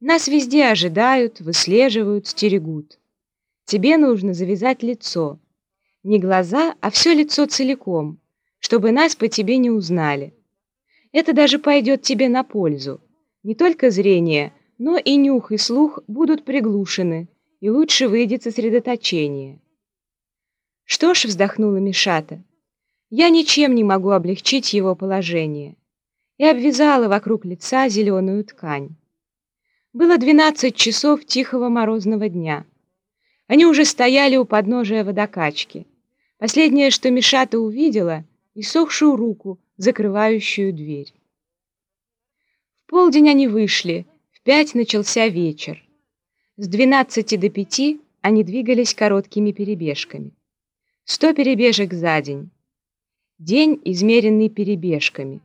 Нас везде ожидают, выслеживают, стерегут. Тебе нужно завязать лицо. Не глаза, а все лицо целиком, чтобы нас по тебе не узнали. Это даже пойдет тебе на пользу. Не только зрение, но и нюх и слух будут приглушены, и лучше выйдет сосредоточение. Что ж, вздохнула Мишата, я ничем не могу облегчить его положение. И обвязала вокруг лица зеленую ткань. Было двенадцать часов тихого морозного дня. Они уже стояли у подножия водокачки. Последнее, что Мишата увидела, иссохшую руку, закрывающую дверь. В полдень они вышли, в пять начался вечер. С двенадцати до пяти они двигались короткими перебежками. Сто перебежек за день. День, измеренный перебежками.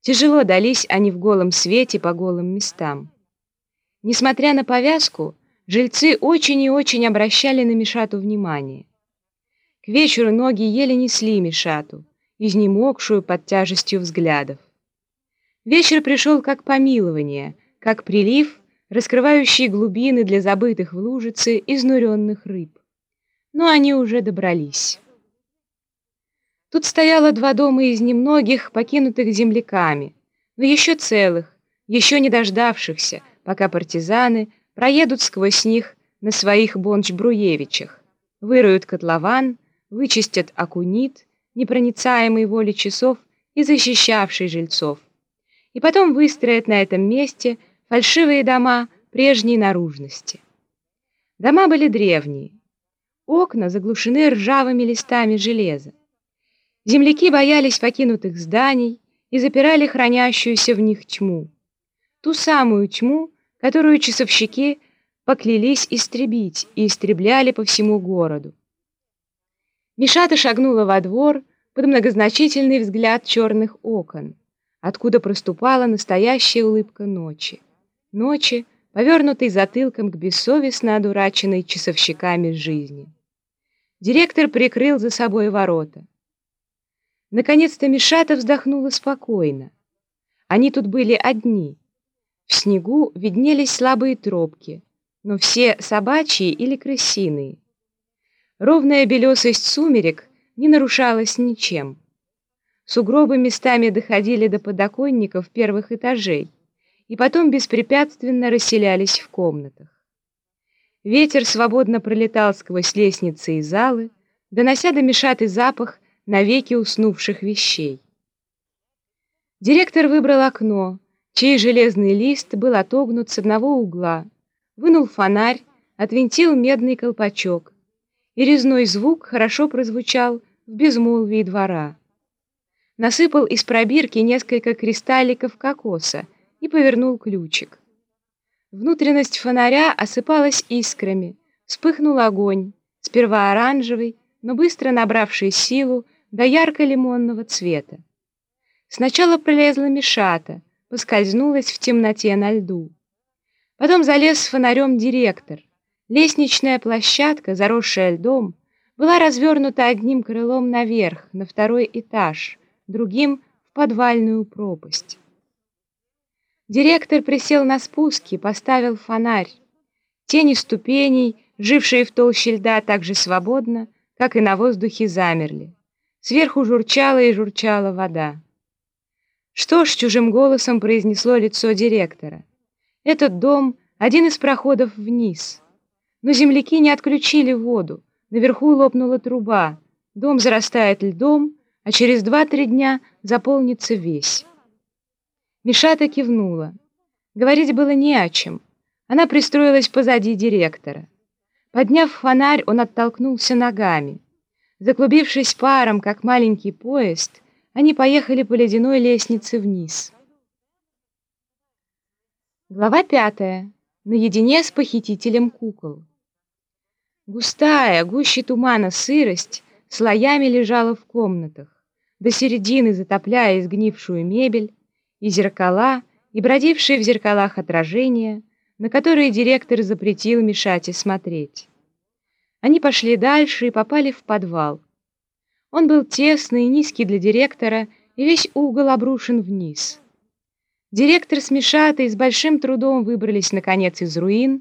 Тяжело дались они в голом свете по голым местам. Несмотря на повязку, жильцы очень и очень обращали на Мишату внимание. К вечеру ноги еле несли Мишату, изнемогшую под тяжестью взглядов. Вечер пришел как помилование, как прилив, раскрывающий глубины для забытых в лужице изнуренных рыб. Но они уже добрались. Тут стояло два дома из немногих, покинутых земляками, но еще целых, еще не дождавшихся, пока партизаны проедут сквозь них на своих бонч-бруевичах, выроют котлован, вычистят акунит, непроницаемый воле часов и защищавший жильцов, и потом выстроят на этом месте фальшивые дома прежней наружности. Дома были древние, окна заглушены ржавыми листами железа. Земляки боялись покинутых зданий и запирали хранящуюся в них тьму. Ту самую тьму, которую часовщики поклялись истребить и истребляли по всему городу. Мишата шагнула во двор под многозначительный взгляд черных окон, откуда проступала настоящая улыбка ночи. Ночи, повернутой затылком к бессовестно одураченной часовщиками жизни. Директор прикрыл за собой ворота. Наконец-то Мишата вздохнула спокойно. Они тут были одни. В снегу виднелись слабые тропки, но все собачьи или крысиные. Ровная белесость сумерек не нарушалась ничем. Сугробы местами доходили до подоконников первых этажей и потом беспрепятственно расселялись в комнатах. Ветер свободно пролетал сквозь лестницы и залы, донося до Мишаты запах навеки уснувших вещей. Директор выбрал окно, чей железный лист был отогнут с одного угла, вынул фонарь, отвинтил медный колпачок, и резной звук хорошо прозвучал в безмолвии двора. Насыпал из пробирки несколько кристалликов кокоса и повернул ключик. Внутренность фонаря осыпалась искрами, вспыхнул огонь, сперва оранжевый, но быстро набравший силу до ярко-лимонного цвета. Сначала пролезла Мишата, поскользнулась в темноте на льду. Потом залез с фонарем директор. Лестничная площадка, заросшая льдом, была развернута одним крылом наверх, на второй этаж, другим — в подвальную пропасть. Директор присел на спуске, поставил фонарь. Тени ступеней, жившие в толще льда так же свободно, как и на воздухе, замерли. Сверху журчала и журчала вода. Что ж, чужим голосом произнесло лицо директора. Этот дом — один из проходов вниз. Но земляки не отключили воду. Наверху лопнула труба. Дом зарастает льдом, а через два-три дня заполнится весь. Мишата кивнула. Говорить было не о чем. Она пристроилась позади директора. Подняв фонарь, он оттолкнулся ногами. Заклубившись паром, как маленький поезд, они поехали по ледяной лестнице вниз. Глава пятая. Наедине с похитителем кукол. Густая, гуще тумана сырость слоями лежала в комнатах, до середины затопляя изгнившую мебель и зеркала, и бродившие в зеркалах отражения, на которые директор запретил Мишате смотреть. Они пошли дальше и попали в подвал. Он был тесный и низкий для директора, и весь угол обрушен вниз. Директор с Мишатой с большим трудом выбрались, наконец, из руин,